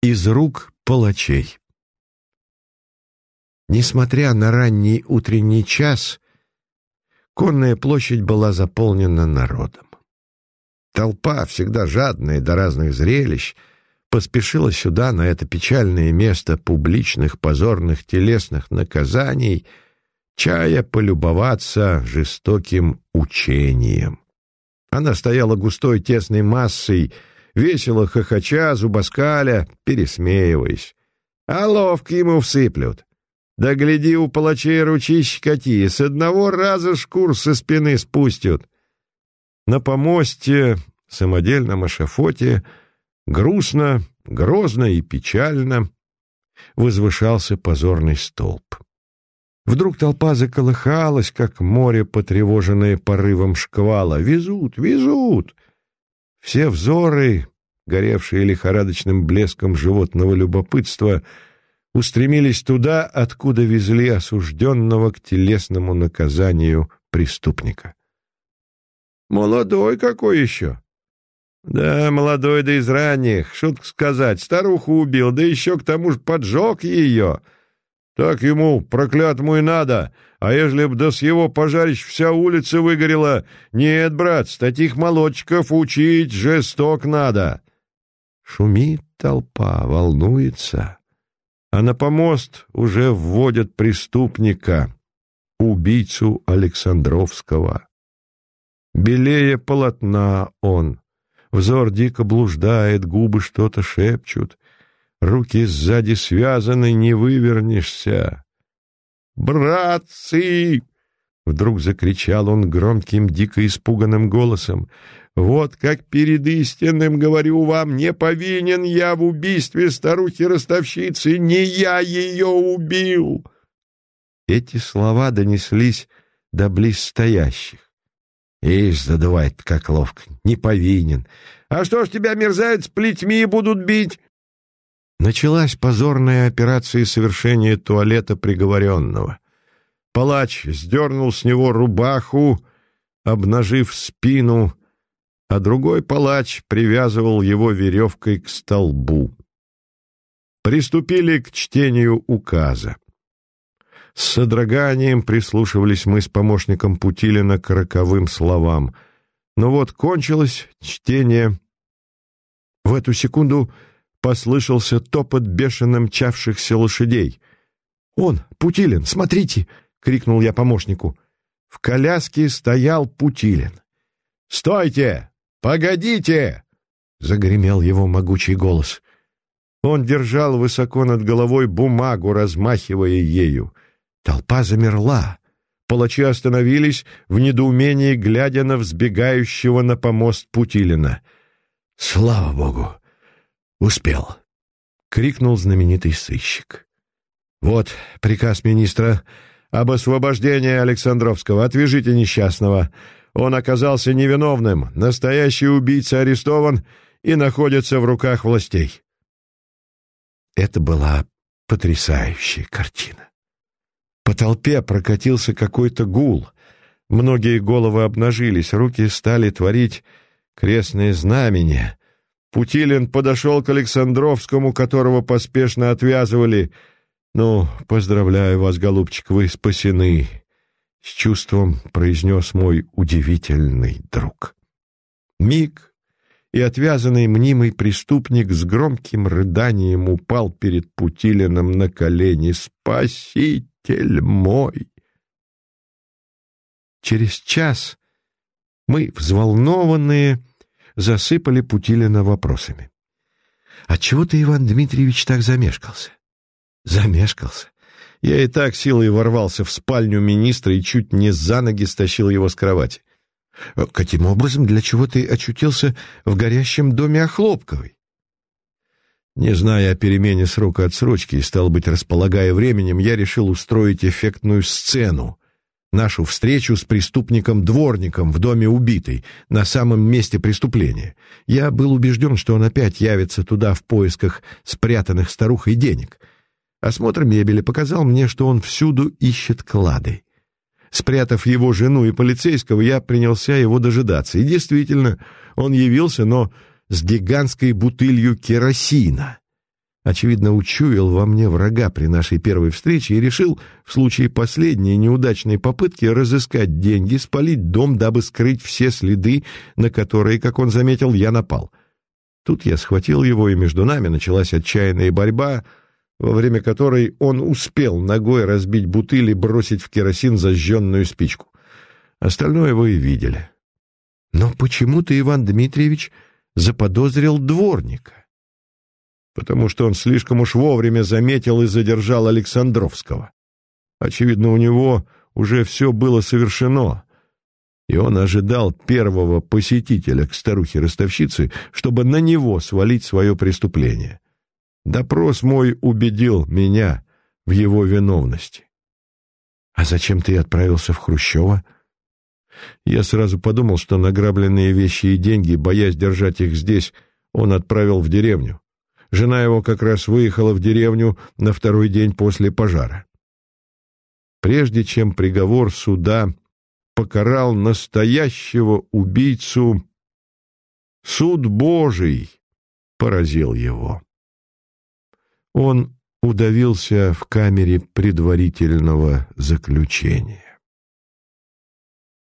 Из рук палачей. Несмотря на ранний утренний час, конная площадь была заполнена народом. Толпа, всегда жадная до разных зрелищ, поспешила сюда, на это печальное место публичных позорных телесных наказаний, чая полюбоваться жестоким учением. Она стояла густой тесной массой, весело хохоча, зубоскаля, пересмеиваясь. А ловко ему всыплют. Да гляди, у палачей ручищ какие, с одного раза шкур со спины спустят. На помосте, самодельном эшафоте, грустно, грозно и печально возвышался позорный столб. Вдруг толпа заколыхалась, как море, потревоженное порывом шквала. «Везут! Везут!» Все взоры, горевшие лихорадочным блеском животного любопытства, устремились туда, откуда везли осужденного к телесному наказанию преступника. «Молодой какой еще!» «Да, молодой, да из ранних, шутка сказать, старуху убил, да еще к тому же поджег ее!» Так ему, проклятому, и надо. А ежели б до с его пожарищ вся улица выгорела, нет, брат, таких молодчиков учить жесток надо. Шумит толпа, волнуется. А на помост уже вводят преступника, убийцу Александровского. Белее полотна он. Взор дико блуждает, губы что-то шепчут. Руки сзади связаны, не вывернешься. «Братцы!» — вдруг закричал он громким, дико испуганным голосом. «Вот как перед истинным говорю вам, не повинен я в убийстве старухи-ростовщицы, не я ее убил!» Эти слова донеслись до близстоящих. Ишь, задувает как ловко, не повинен. А что ж тебя, мерзавец, плетьми будут бить? Началась позорная операция совершения туалета приговоренного. Палач сдернул с него рубаху, обнажив спину, а другой палач привязывал его веревкой к столбу. Приступили к чтению указа. С содроганием прислушивались мы с помощником Путилина к роковым словам. Но вот кончилось чтение. В эту секунду послышался топот бешено мчавшихся лошадей. «Он, Путилин, смотрите!» — крикнул я помощнику. В коляске стоял Путилин. «Стойте! Погодите!» — загремел его могучий голос. Он держал высоко над головой бумагу, размахивая ею. Толпа замерла. Палачи остановились в недоумении, глядя на взбегающего на помост Путилина. «Слава Богу! «Успел!» — крикнул знаменитый сыщик. «Вот приказ министра об освобождении Александровского. Отвяжите несчастного. Он оказался невиновным. Настоящий убийца арестован и находится в руках властей». Это была потрясающая картина. По толпе прокатился какой-то гул. Многие головы обнажились, руки стали творить крестные знамения. Путилин подошел к Александровскому, которого поспешно отвязывали. «Ну, поздравляю вас, голубчик, вы спасены», — с чувством произнес мой удивительный друг. Миг, и отвязанный мнимый преступник с громким рыданием упал перед Путилиным на колени. «Спаситель мой!» Через час мы, взволнованные, засыпали Путилина вопросами. «Отчего ты, Иван Дмитриевич, так замешкался?» «Замешкался. Я и так силой ворвался в спальню министра и чуть не за ноги стащил его с кровати. Каким образом, для чего ты очутился в горящем доме Охлопковой?» Не зная о перемене срока отсрочки и, стал быть, располагая временем, я решил устроить эффектную сцену, нашу встречу с преступником-дворником в доме убитой, на самом месте преступления. Я был убежден, что он опять явится туда в поисках спрятанных старухой денег. Осмотр мебели показал мне, что он всюду ищет клады. Спрятав его жену и полицейского, я принялся его дожидаться. И действительно, он явился, но с гигантской бутылью керосина. Очевидно, учуял во мне врага при нашей первой встрече и решил в случае последней неудачной попытки разыскать деньги, спалить дом, дабы скрыть все следы, на которые, как он заметил, я напал. Тут я схватил его, и между нами началась отчаянная борьба, во время которой он успел ногой разбить бутыль и бросить в керосин зажженную спичку. Остальное вы и видели. Но почему ты, Иван Дмитриевич, заподозрил дворника? Потому что он слишком уж вовремя заметил и задержал Александровского. Очевидно, у него уже все было совершено, и он ожидал первого посетителя к старухе-ростовщице, чтобы на него свалить свое преступление. Допрос мой убедил меня в его виновности. «А зачем ты отправился в Хрущева?» Я сразу подумал, что награбленные вещи и деньги, боясь держать их здесь, он отправил в деревню. Жена его как раз выехала в деревню на второй день после пожара. Прежде чем приговор суда покарал настоящего убийцу, суд Божий поразил его. Он удавился в камере предварительного заключения.